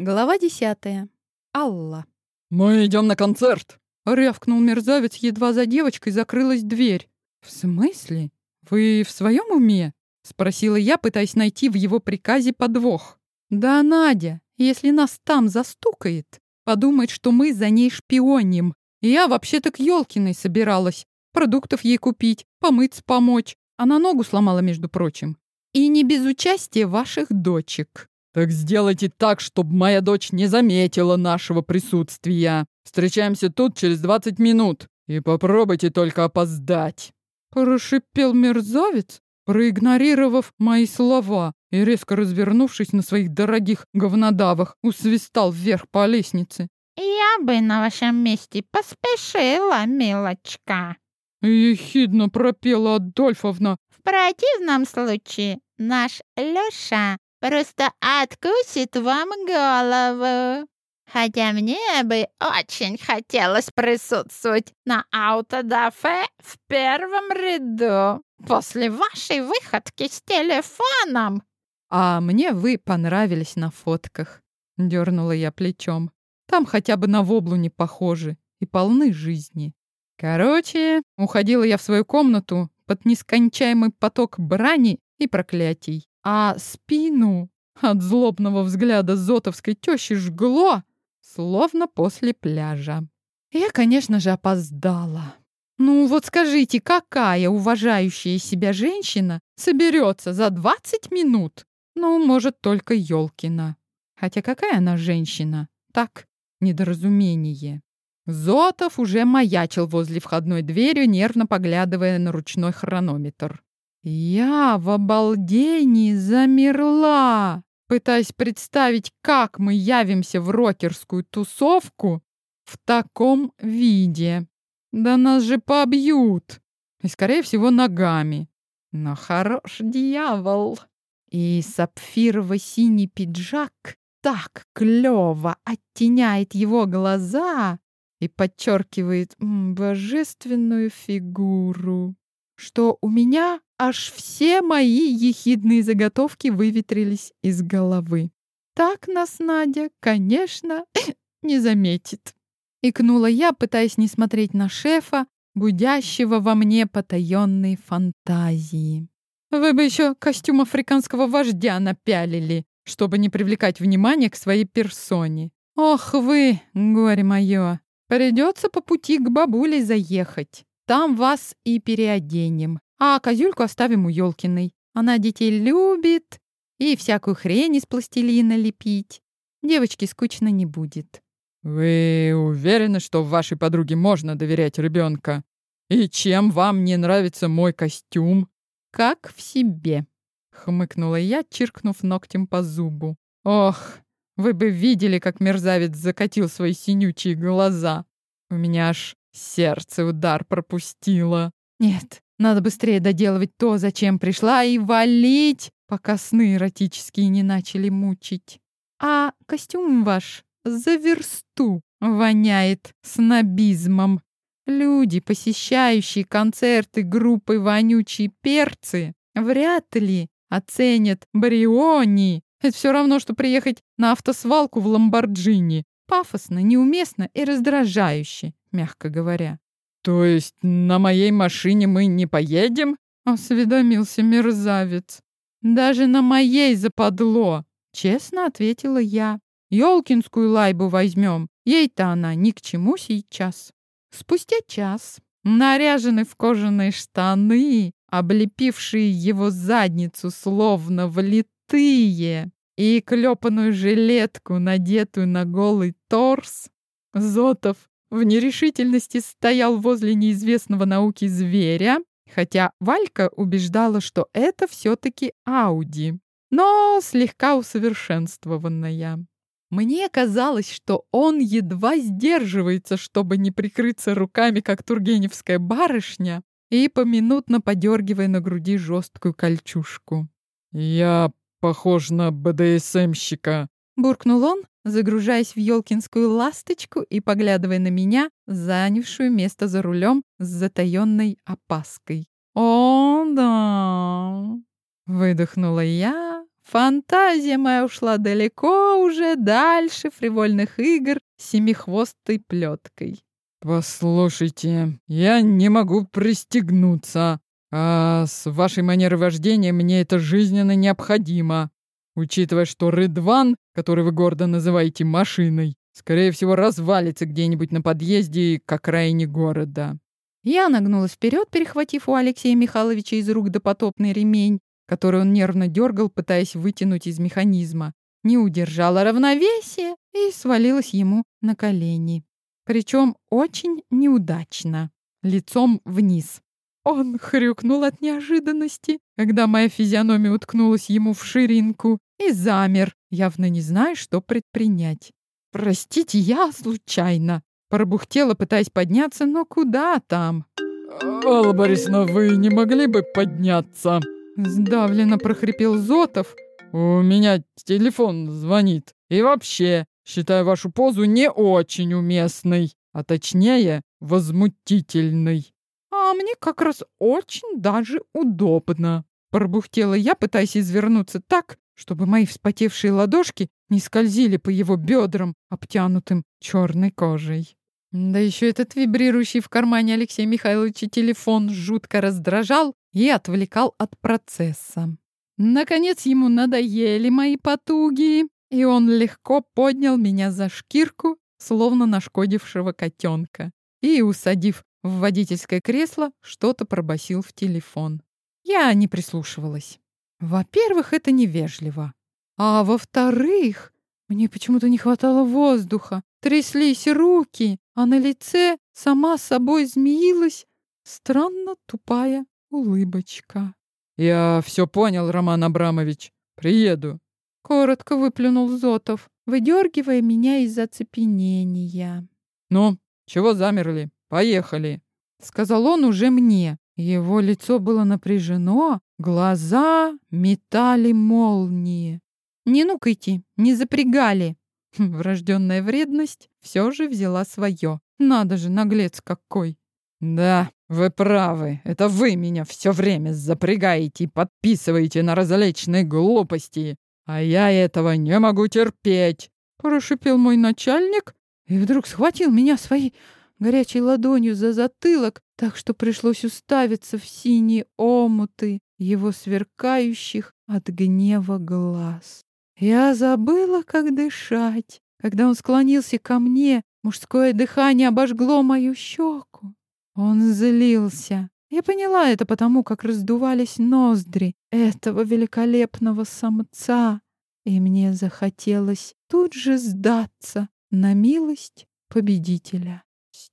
Глава десятая. Алла. «Мы идем на концерт!» — рявкнул мерзавец, едва за девочкой закрылась дверь. «В смысле? Вы в своем уме?» — спросила я, пытаясь найти в его приказе подвох. «Да, Надя, если нас там застукает, подумает, что мы за ней шпионим. Я вообще-то к Ёлкиной собиралась. Продуктов ей купить, помыться помочь. Она ногу сломала, между прочим. И не без участия ваших дочек». «Так сделайте так, чтобы моя дочь не заметила нашего присутствия. Встречаемся тут через 20 минут. И попробуйте только опоздать». Прошипел мерзавец, проигнорировав мои слова и, резко развернувшись на своих дорогих говнодавах, усвистал вверх по лестнице. «Я бы на вашем месте поспешила, милочка!» Ехидно пропела Адольфовна. «В противном случае наш Лёша просто откусит вам голову. Хотя мне бы очень хотелось присутствовать на аутодафе в первом ряду после вашей выходки с телефоном. А мне вы понравились на фотках, дернула я плечом. Там хотя бы на воблу не похожи и полны жизни. Короче, уходила я в свою комнату под нескончаемый поток брани и проклятий а спину от злобного взгляда зотовской тещи жгло, словно после пляжа. Я, конечно же, опоздала. Ну вот скажите, какая уважающая себя женщина соберется за 20 минут? Ну, может, только Ёлкина. Хотя какая она женщина? Так, недоразумение. Зотов уже маячил возле входной двери, нервно поглядывая на ручной хронометр. Я в обалдении замерла, пытаясь представить, как мы явимся в рокерскую тусовку в таком виде. Да нас же побьют. И, скорее всего, ногами. Но хорош дьявол. И сапфирово-синий пиджак так клёво оттеняет его глаза и подчеркивает м, божественную фигуру, что у меня Аж все мои ехидные заготовки выветрились из головы. Так нас Надя, конечно, не заметит. Икнула я, пытаясь не смотреть на шефа, будящего во мне потаенные фантазии. Вы бы еще костюм африканского вождя напялили, чтобы не привлекать внимание к своей персоне. Ох вы, горе мое, придется по пути к бабуле заехать. Там вас и переоденем. А козюльку оставим у Ёлкиной. Она детей любит и всякую хрень из пластилина лепить. Девочке скучно не будет. Вы уверены, что вашей подруге можно доверять ребенка? И чем вам не нравится мой костюм? Как в себе, хмыкнула я, чиркнув ногтем по зубу. Ох, вы бы видели, как мерзавец закатил свои синючие глаза. У меня аж сердце удар пропустило. Нет, надо быстрее доделывать то, зачем пришла, и валить, пока сны эротические не начали мучить. А костюм ваш за версту воняет снобизмом. Люди, посещающие концерты группы «Вонючие перцы», вряд ли оценят Бриони. Это все равно, что приехать на автосвалку в Ламборджини. Пафосно, неуместно и раздражающе, мягко говоря. «То есть на моей машине мы не поедем?» — осведомился мерзавец. «Даже на моей западло!» — честно ответила я. «Ёлкинскую лайбу возьмем. Ей-то она ни к чему сейчас». Спустя час, наряженный в кожаные штаны, облепившие его задницу словно влитые, и клепанную жилетку, надетую на голый торс, Зотов в нерешительности стоял возле неизвестного науки зверя, хотя Валька убеждала, что это все-таки Ауди, но слегка усовершенствованная. Мне казалось, что он едва сдерживается, чтобы не прикрыться руками, как тургеневская барышня, и поминутно подергивая на груди жесткую кольчушку. «Я похож на БДСМщика», — буркнул он, загружаясь в елкинскую ласточку и поглядывая на меня, занявшую место за рулем с затаенной опаской. «О, да!» — выдохнула я, Фантазия моя ушла далеко уже, дальше фривольных игр с семихвостой плеткой. «Послушайте, я не могу пристегнуться, а с вашей манерой вождения мне это жизненно необходимо, учитывая, что Рыдван, который вы гордо называете машиной, скорее всего, развалится где-нибудь на подъезде к окраине города». Я нагнулась вперед, перехватив у Алексея Михайловича из рук допотопный ремень, который он нервно дергал, пытаясь вытянуть из механизма. Не удержала равновесие и свалилась ему на колени. Причем очень неудачно, лицом вниз. Он хрюкнул от неожиданности, когда моя физиономия уткнулась ему в ширинку, и замер, явно не зная, что предпринять. «Простите, я случайно!» Пробухтела, пытаясь подняться, но куда там? «Алла Борисовна, вы не могли бы подняться?» Сдавленно прохрипел Зотов. «У меня телефон звонит. И вообще, считаю вашу позу не очень уместной, а точнее, возмутительной». «А мне как раз очень даже удобно», — пробухтела я, пытаясь извернуться так, чтобы мои вспотевшие ладошки не скользили по его бедрам, обтянутым черной кожей. Да еще этот вибрирующий в кармане Алексея Михайловича телефон жутко раздражал и отвлекал от процесса. Наконец ему надоели мои потуги, и он легко поднял меня за шкирку, словно нашкодившего котенка, и, усадив в водительское кресло, что-то пробасил в телефон. Я не прислушивалась. Во-первых, это невежливо. А во-вторых, мне почему-то не хватало воздуха, тряслись руки, а на лице сама собой змеилась странно тупая улыбочка. «Я все понял, Роман Абрамович. Приеду». Коротко выплюнул Зотов, выдергивая меня из оцепенения. «Ну, чего замерли? Поехали!» Сказал он уже мне. Его лицо было напряжено, глаза метали молнии. «Не нукайте, не запрягали!» Врожденная вредность все же взяла свое. Надо же, наглец какой! «Да, вы правы. Это вы меня все время запрягаете и подписываете на различные глупости. А я этого не могу терпеть!» Прошипел мой начальник и вдруг схватил меня своей горячей ладонью за затылок, так что пришлось уставиться в синие омуты его сверкающих от гнева глаз. Я забыла, как дышать. Когда он склонился ко мне, мужское дыхание обожгло мою щеку. Он злился. Я поняла это потому, как раздувались ноздри этого великолепного самца, и мне захотелось тут же сдаться на милость победителя.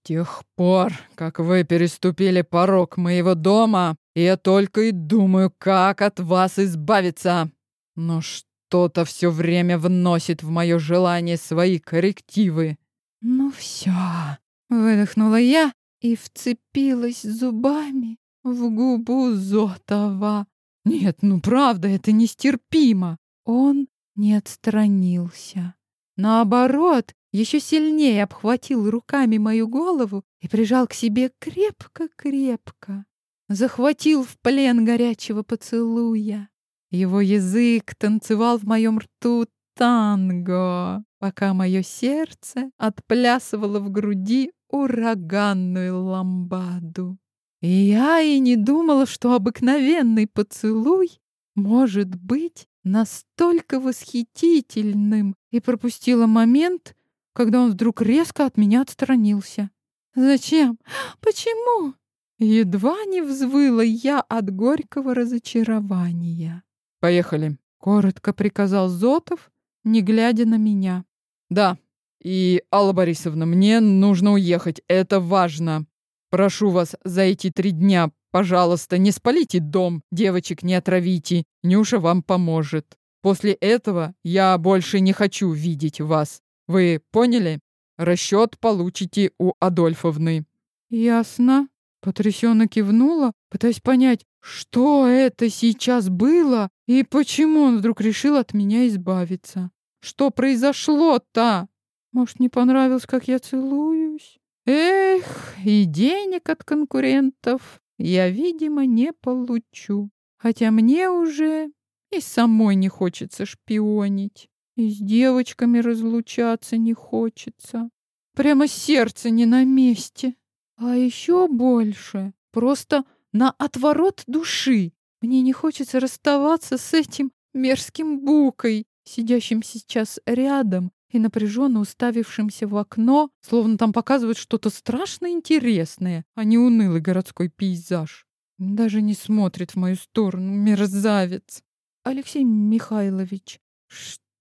С тех пор, как вы переступили порог моего дома, я только и думаю, как от вас избавиться. Но что-то все время вносит в мое желание свои коррективы. Ну все, выдохнула я и вцепилась зубами в губу Зотова. Нет, ну правда, это нестерпимо. Он не отстранился. Наоборот, еще сильнее обхватил руками мою голову и прижал к себе крепко-крепко. Захватил в плен горячего поцелуя. Его язык танцевал в моем рту танго, пока мое сердце отплясывало в груди ураганную ламбаду. И я и не думала, что обыкновенный поцелуй может быть настолько восхитительным, и пропустила момент, когда он вдруг резко от меня отстранился. «Зачем? Почему?» Едва не взвыла я от горького разочарования. «Поехали», — коротко приказал Зотов, не глядя на меня. «Да, и, Алла Борисовна, мне нужно уехать, это важно. Прошу вас, за эти три дня, пожалуйста, не спалите дом, девочек не отравите, Нюша вам поможет. После этого я больше не хочу видеть вас. Вы поняли? Расчет получите у Адольфовны». «Ясно», — потрясенно кивнула, пытаясь понять, что это сейчас было и почему он вдруг решил от меня избавиться. Что произошло-то? Может, не понравилось, как я целуюсь? Эх, и денег от конкурентов я, видимо, не получу. Хотя мне уже И самой не хочется шпионить. И с девочками разлучаться не хочется. Прямо сердце не на месте. А еще больше. Просто на отворот души. Мне не хочется расставаться с этим мерзким букой, сидящим сейчас рядом и напряженно уставившимся в окно, словно там показывают что-то страшно интересное, а не унылый городской пейзаж. Даже не смотрит в мою сторону, мерзавец. Алексей Михайлович,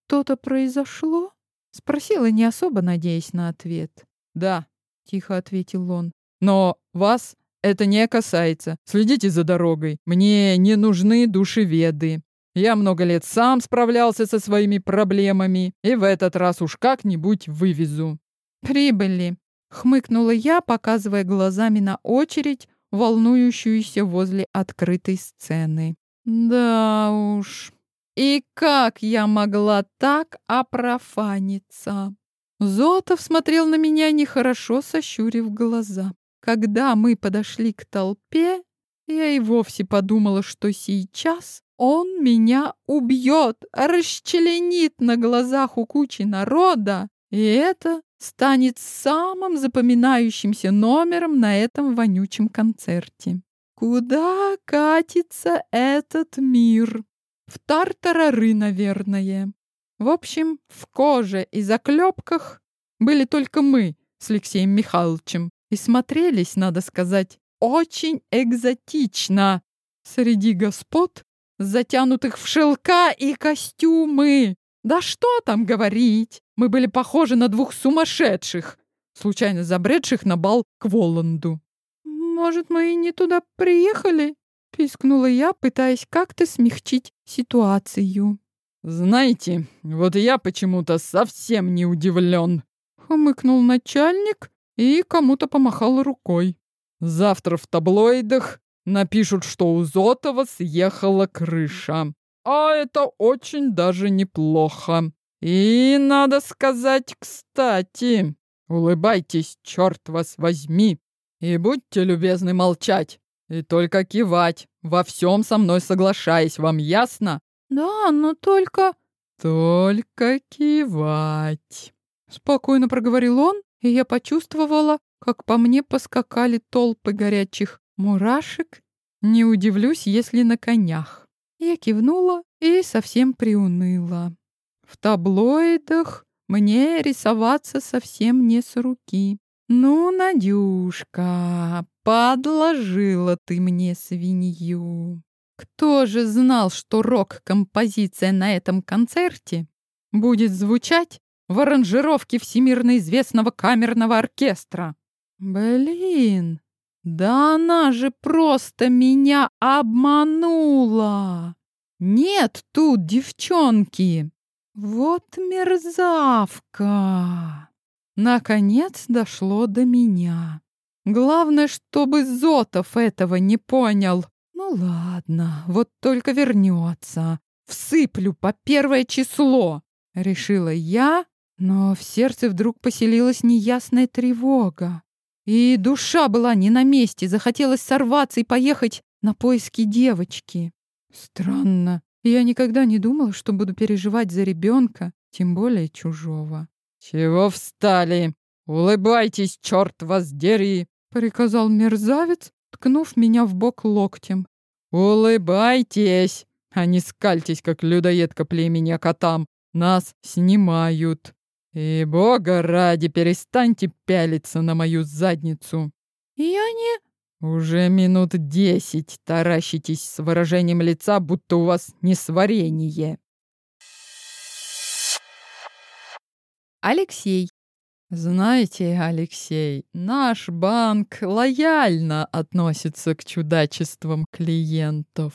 что-то произошло? Спросила, не особо надеясь на ответ. Да, тихо ответил он. Но вас это не касается. Следите за дорогой. Мне не нужны душеведы. Я много лет сам справлялся со своими проблемами, и в этот раз уж как-нибудь вывезу. Прибыли, хмыкнула я, показывая глазами на очередь, волнующуюся возле открытой сцены. Да уж. И как я могла так опрофаниться? Зотов смотрел на меня нехорошо, сощурив глаза. Когда мы подошли к толпе, я и вовсе подумала, что сейчас он меня убьет, расчленит на глазах у кучи народа, и это станет самым запоминающимся номером на этом вонючем концерте. Куда катится этот мир? В тартарары, наверное. В общем, в коже и заклепках были только мы с Алексеем Михайловичем и смотрелись, надо сказать, очень экзотично среди господ затянутых в шелка и костюмы. Да что там говорить, мы были похожи на двух сумасшедших, случайно забредших на бал к Воланду. «Может, мы и не туда приехали?» — пискнула я, пытаясь как-то смягчить ситуацию. «Знаете, вот я почему-то совсем не удивлен», — хмыкнул начальник и кому-то помахал рукой. «Завтра в таблоидах Напишут, что у Зотова съехала крыша. А это очень даже неплохо. И, надо сказать, кстати, улыбайтесь, черт вас возьми. И будьте любезны молчать. И только кивать, во всем со мной соглашаясь, вам ясно? Да, но только... Только кивать. Спокойно проговорил он, и я почувствовала, как по мне поскакали толпы горячих Мурашек? Не удивлюсь, если на конях. Я кивнула и совсем приуныла. В таблоидах мне рисоваться совсем не с руки. Ну, Надюшка, подложила ты мне свинью. Кто же знал, что рок-композиция на этом концерте будет звучать в аранжировке всемирно известного камерного оркестра? Блин, да она же просто меня обманула. Нет тут девчонки. Вот мерзавка. Наконец дошло до меня. Главное, чтобы Зотов этого не понял. Ну ладно, вот только вернется. Всыплю по первое число, решила я, но в сердце вдруг поселилась неясная тревога. И душа была не на месте, захотелось сорваться и поехать на поиски девочки. Странно. Я никогда не думала, что буду переживать за ребенка, тем более чужого. «Чего встали? Улыбайтесь, черт вас дери!» — приказал мерзавец, ткнув меня в бок локтем. «Улыбайтесь, а не скальтесь, как людоедка племени Акатам. Нас снимают!» И бога ради, перестаньте пялиться на мою задницу. Я не... Уже минут десять таращитесь с выражением лица, будто у вас несварение. Алексей. Знаете, Алексей, наш банк лояльно относится к чудачествам клиентов.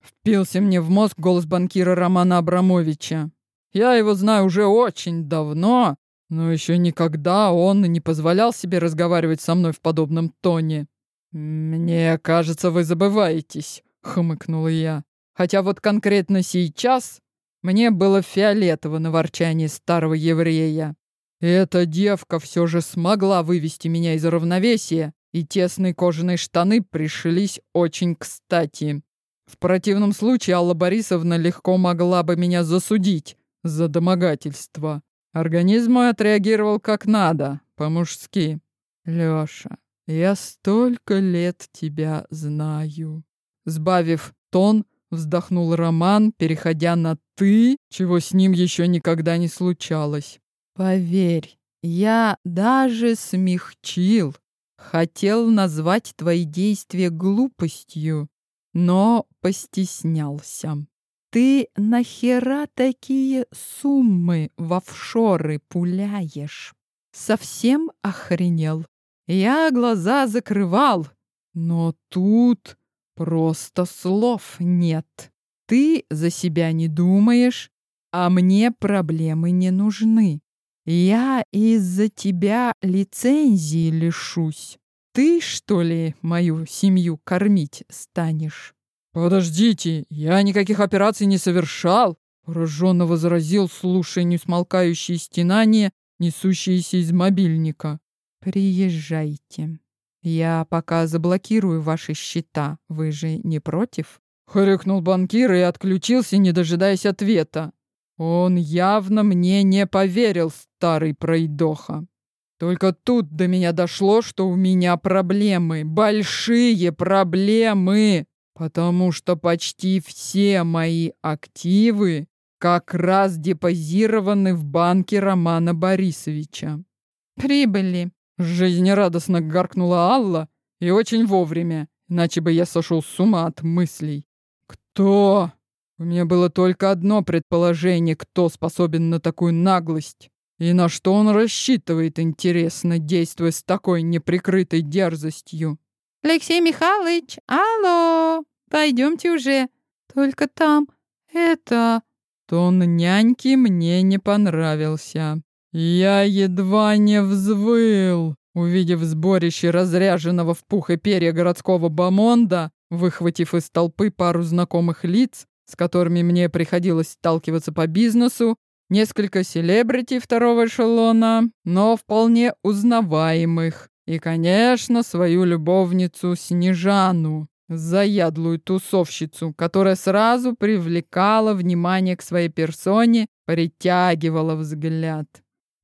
Впился мне в мозг голос банкира Романа Абрамовича. Я его знаю уже очень давно, но еще никогда он не позволял себе разговаривать со мной в подобном тоне. «Мне кажется, вы забываетесь», — хмыкнула я. «Хотя вот конкретно сейчас мне было фиолетово на ворчание старого еврея. Эта девка все же смогла вывести меня из равновесия, и тесные кожаные штаны пришлись очень кстати. В противном случае Алла Борисовна легко могла бы меня засудить за домогательство. Организм мой отреагировал как надо, по-мужски. Лёша, я столько лет тебя знаю. Сбавив тон, вздохнул Роман, переходя на «ты», чего с ним еще никогда не случалось. Поверь, я даже смягчил. Хотел назвать твои действия глупостью, но постеснялся. Ты нахера такие суммы в офшоры пуляешь? Совсем охренел. Я глаза закрывал, но тут просто слов нет. Ты за себя не думаешь, а мне проблемы не нужны. Я из-за тебя лицензии лишусь. Ты, что ли, мою семью кормить станешь? Подождите, я никаких операций не совершал, пораженно возразил, слушая несмолкающие стенания, несущиеся из мобильника. Приезжайте. Я пока заблокирую ваши счета. Вы же не против? Хрюкнул банкир и отключился, не дожидаясь ответа. Он явно мне не поверил, старый пройдоха. Только тут до меня дошло, что у меня проблемы, большие проблемы, потому что почти все мои активы как раз депозированы в банке Романа Борисовича. Прибыли. Жизнерадостно гаркнула Алла и очень вовремя, иначе бы я сошел с ума от мыслей. Кто? У меня было только одно предположение, кто способен на такую наглость. И на что он рассчитывает, интересно, действуя с такой неприкрытой дерзостью? Алексей Михайлович, алло, пойдемте уже. Только там это... Тон няньки мне не понравился. Я едва не взвыл, увидев сборище разряженного в пух и перья городского бомонда, выхватив из толпы пару знакомых лиц, с которыми мне приходилось сталкиваться по бизнесу, несколько селебрити второго эшелона, но вполне узнаваемых, и, конечно, свою любовницу Снежану, заядлую тусовщицу, которая сразу привлекала внимание к своей персоне, притягивала взгляд.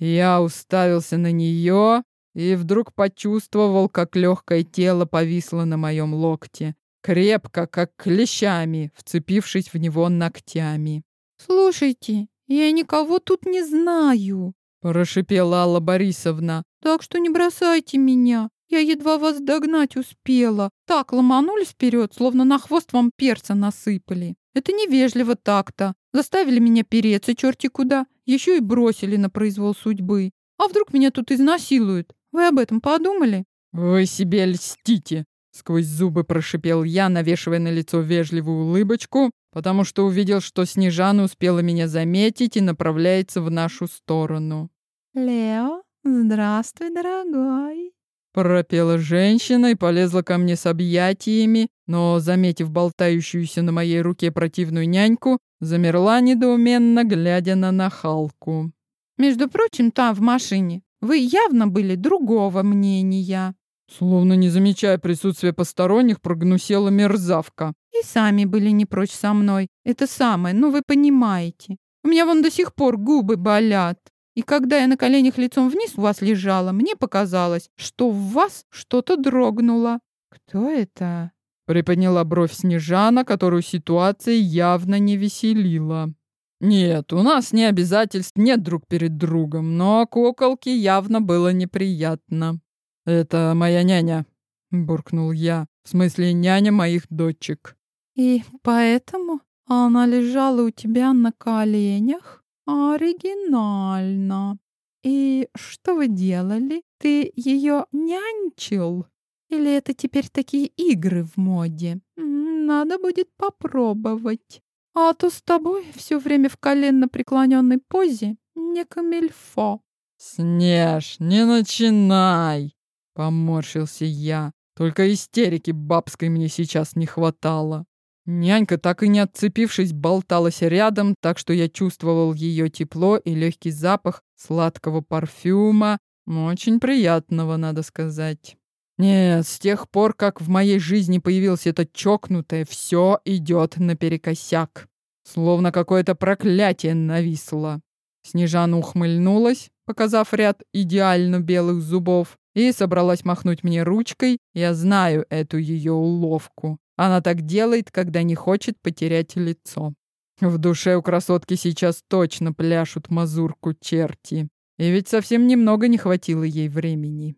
Я уставился на нее и вдруг почувствовал, как легкое тело повисло на моем локте, крепко, как клещами, вцепившись в него ногтями. «Слушайте, я никого тут не знаю», — прошипела Алла Борисовна. «Так что не бросайте меня. Я едва вас догнать успела. Так ломанулись вперед, словно на хвост вам перца насыпали. Это невежливо так-то. Заставили меня переться черти куда, еще и бросили на произвол судьбы. А вдруг меня тут изнасилуют? Вы об этом подумали? Вы себе льстите, сквозь зубы прошипел я, навешивая на лицо вежливую улыбочку, потому что увидел, что Снежана успела меня заметить и направляется в нашу сторону. Лео, здравствуй, дорогой. Пропела женщина и полезла ко мне с объятиями, но, заметив болтающуюся на моей руке противную няньку, замерла недоуменно, глядя на нахалку. «Между прочим, там, в машине, вы явно были другого мнения». Словно не замечая присутствия посторонних, прогнусела мерзавка. «И сами были не прочь со мной. Это самое, ну вы понимаете. У меня вон до сих пор губы болят. И когда я на коленях лицом вниз у вас лежала, мне показалось, что в вас что-то дрогнуло. Кто это? Приподняла бровь Снежана, которую ситуация явно не веселила. Нет, у нас не обязательств нет друг перед другом, но куколке явно было неприятно. Это моя няня, буркнул я. В смысле, няня моих дочек. И поэтому она лежала у тебя на коленях? Оригинально. И что вы делали? Ты ее нянчил? Или это теперь такие игры в моде? Надо будет попробовать. А то с тобой все время в коленно преклоненной позе не камельфо. Снеж, не начинай, поморщился я. Только истерики бабской мне сейчас не хватало. Нянька, так и не отцепившись, болталась рядом, так что я чувствовал ее тепло и легкий запах сладкого парфюма, очень приятного, надо сказать. Нет, с тех пор, как в моей жизни появилось это чокнутое, все идет наперекосяк. Словно какое-то проклятие нависло. Снежана ухмыльнулась, показав ряд идеально белых зубов, и собралась махнуть мне ручкой. Я знаю эту ее уловку. Она так делает, когда не хочет потерять лицо. В душе у красотки сейчас точно пляшут мазурку черти. И ведь совсем немного не хватило ей времени.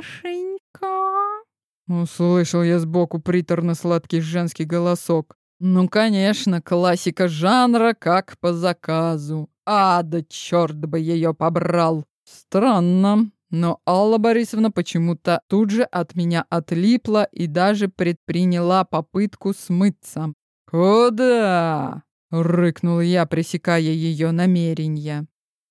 Ой, Лёшенька. Услышал я сбоку приторно-сладкий женский голосок. Ну, конечно, классика жанра, как по заказу. А, да черт бы ее побрал. Странно, но Алла Борисовна почему-то тут же от меня отлипла и даже предприняла попытку смыться. «Куда?» — рыкнул я, пресекая ее намерения.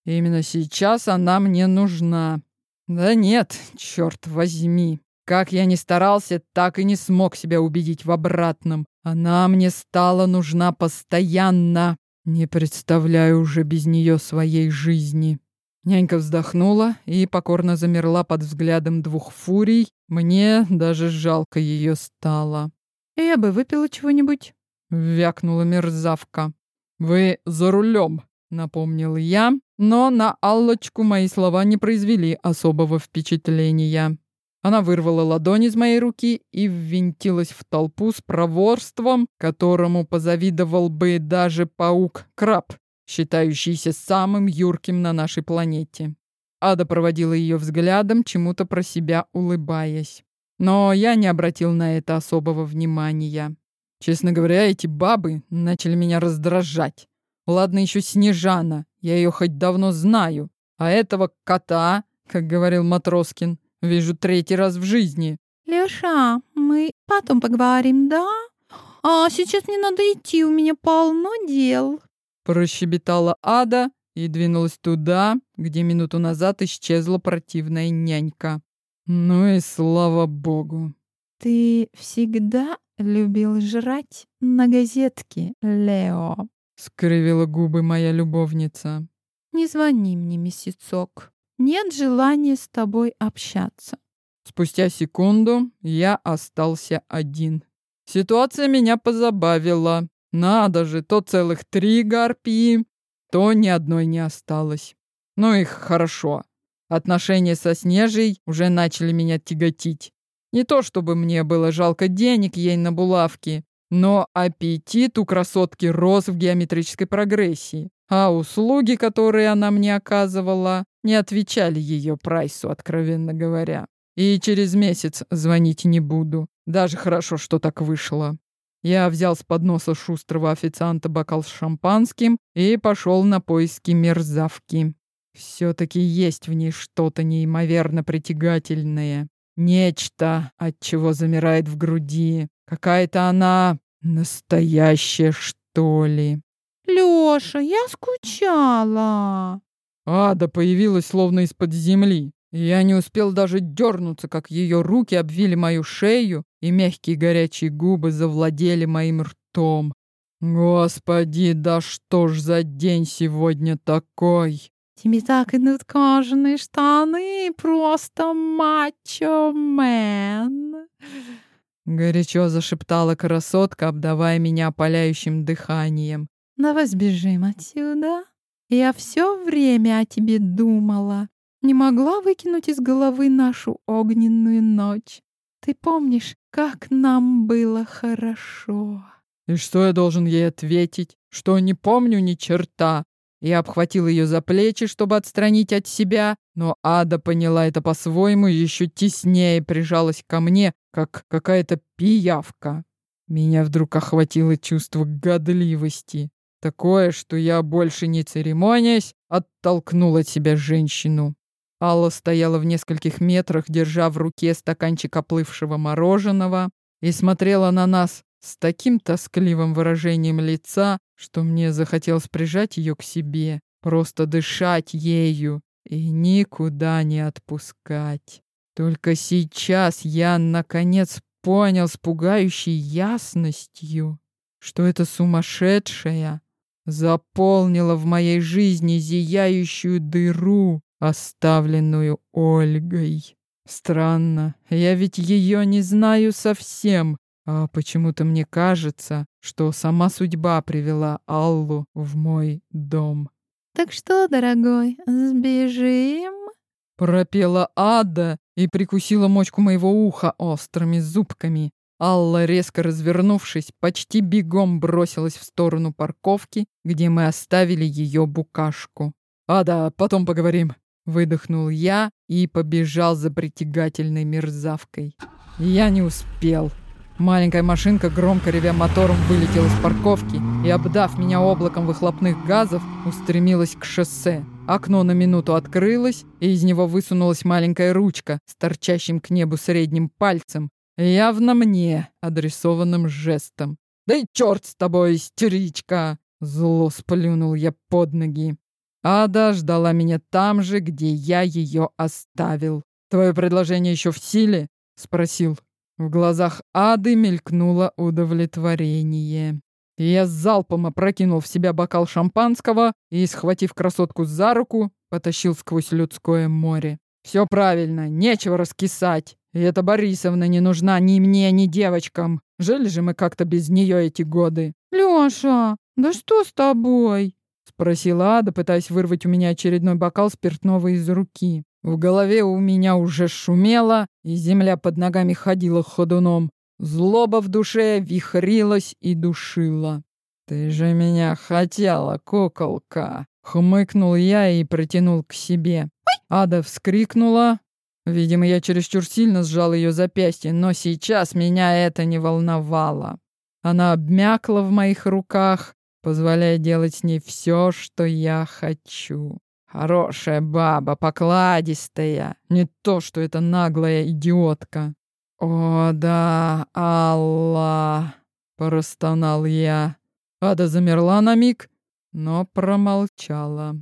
«Именно сейчас она мне нужна». «Да нет, черт возьми. Как я ни старался, так и не смог себя убедить в обратном. Она мне стала нужна постоянно. Не представляю уже без нее своей жизни». Нянька вздохнула и покорно замерла под взглядом двух фурий. Мне даже жалко ее стало. «Я бы выпила чего-нибудь», — вякнула мерзавка. «Вы за рулем», — напомнил я, но на Аллочку мои слова не произвели особого впечатления. Она вырвала ладонь из моей руки и ввинтилась в толпу с проворством, которому позавидовал бы даже паук-краб, считающийся самым юрким на нашей планете. Ада проводила ее взглядом, чему-то про себя улыбаясь. Но я не обратил на это особого внимания. Честно говоря, эти бабы начали меня раздражать. Ладно, еще Снежана, я ее хоть давно знаю. А этого кота, как говорил Матроскин, вижу третий раз в жизни. Леша, мы потом поговорим, да? А сейчас мне надо идти, у меня полно дел. Прощебетала Ада и двинулась туда, где минуту назад исчезла противная нянька. Ну и слава богу. Ты всегда любил жрать на газетке, Лео. Скривила губы моя любовница. Не звони мне, месяцок. Нет желания с тобой общаться. Спустя секунду я остался один. Ситуация меня позабавила. Надо же, то целых три гарпии, то ни одной не осталось. Ну их хорошо. Отношения со Снежей уже начали меня тяготить. Не то чтобы мне было жалко денег ей на булавки, но аппетит у красотки рос в геометрической прогрессии, а услуги, которые она мне оказывала, не отвечали ее прайсу, откровенно говоря. И через месяц звонить не буду. Даже хорошо, что так вышло. Я взял с подноса шустрого официанта бокал с шампанским и пошел на поиски мерзавки. Все-таки есть в ней что-то неимоверно притягательное. Нечто, от чего замирает в груди. Какая-то она настоящая, что ли. Лёша, я скучала. Ада появилась словно из-под земли. Я не успел даже дернуться, как ее руки обвили мою шею, и мягкие горячие губы завладели моим ртом. Господи, да что ж за день сегодня такой? Тебе так идут кожаные штаны, просто мачо-мен. Горячо зашептала красотка, обдавая меня опаляющим дыханием. Давай сбежим отсюда. Я все время о тебе думала. Не могла выкинуть из головы нашу огненную ночь. Ты помнишь, как нам было хорошо? И что я должен ей ответить? Что не помню ни черта. Я обхватил ее за плечи, чтобы отстранить от себя, но Ада поняла это по-своему и еще теснее прижалась ко мне, как какая-то пиявка. Меня вдруг охватило чувство годливости. Такое, что я, больше не церемонясь, оттолкнул от себя женщину. Алла стояла в нескольких метрах, держа в руке стаканчик оплывшего мороженого, и смотрела на нас с таким тоскливым выражением лица, что мне захотелось прижать ее к себе, просто дышать ею и никуда не отпускать. Только сейчас я, наконец, понял с пугающей ясностью, что это сумасшедшая заполнила в моей жизни зияющую дыру, оставленную Ольгой. Странно, я ведь ее не знаю совсем, а почему-то мне кажется, что сама судьба привела Аллу в мой дом. «Так что, дорогой, сбежим?» Пропела Ада и прикусила мочку моего уха острыми зубками. Алла, резко развернувшись, почти бегом бросилась в сторону парковки, где мы оставили ее букашку. «Ада, потом поговорим», — выдохнул я и побежал за притягательной мерзавкой. Я не успел. Маленькая машинка, громко ревя мотором, вылетела с парковки и, обдав меня облаком выхлопных газов, устремилась к шоссе. Окно на минуту открылось, и из него высунулась маленькая ручка с торчащим к небу средним пальцем, явно мне адресованным жестом. «Да и черт с тобой, истеричка!» Зло сплюнул я под ноги. Ада ждала меня там же, где я ее оставил. «Твое предложение еще в силе?» — спросил. В глазах Ады мелькнуло удовлетворение. Я с залпом опрокинул в себя бокал шампанского и, схватив красотку за руку, потащил сквозь людское море. «Все правильно, нечего раскисать. И эта Борисовна не нужна ни мне, ни девочкам. Жили же мы как-то без нее эти годы». «Лёша, да что с тобой?» — спросила Ада, пытаясь вырвать у меня очередной бокал спиртного из руки. В голове у меня уже шумело, и земля под ногами ходила ходуном. Злоба в душе вихрилась и душила. «Ты же меня хотела, куколка!» Хмыкнул я и протянул к себе. Ада вскрикнула. Видимо, я чересчур сильно сжал ее запястье, но сейчас меня это не волновало. Она обмякла в моих руках, позволяя делать с ней все, что я хочу. Хорошая баба, покладистая. Не то, что эта наглая идиотка. О, да, Алла, простонал я. Ада замерла на миг, но промолчала.